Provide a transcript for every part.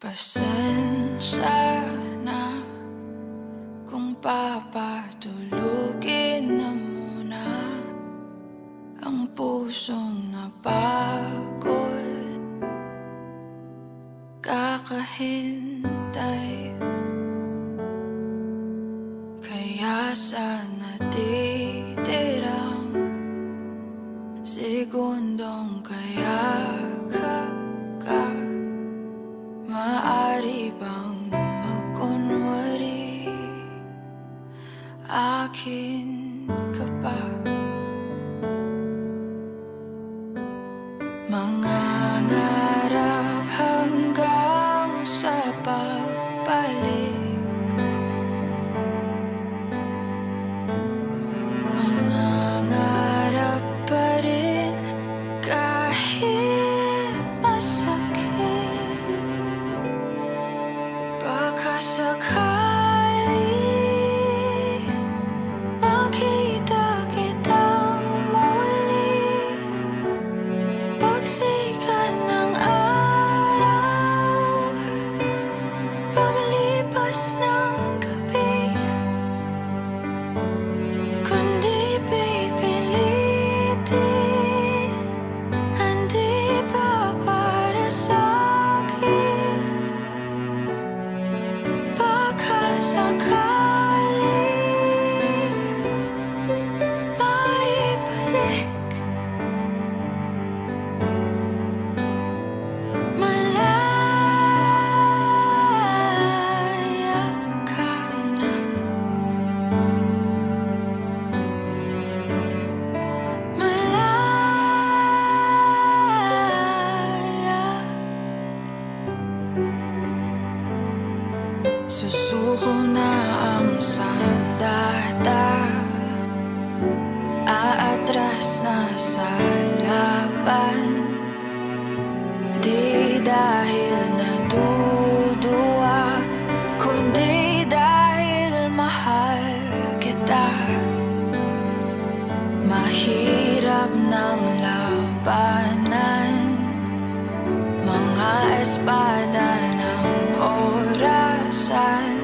Pasensya na kung papatulugin na muna ang pusong napagod. Kakahintay. Kaya sa natitirang segundong kaya Akin ka pa. Mangangarap hanggang Susuko na ang sandata Aatras na sa laban. Di dahil naduduwag Kundi dahil mahal kita. Mahirap ng labanan. Mga espada orasan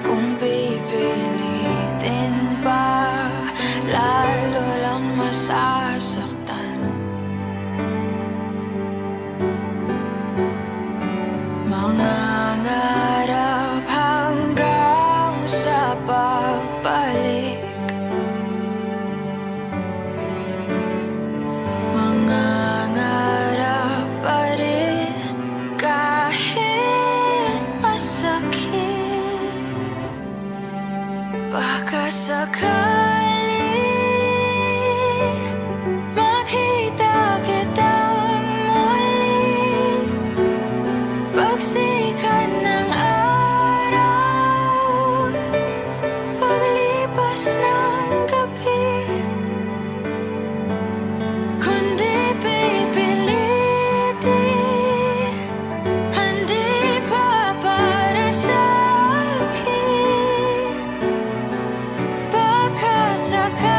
Kung pipilitin pa Lalo lang masasaktan are so kind. suckers